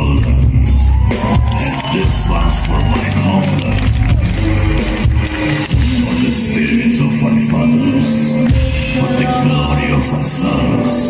And this one's for my homeland. For the spirits of our fathers. For the glory of our sons.